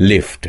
lift.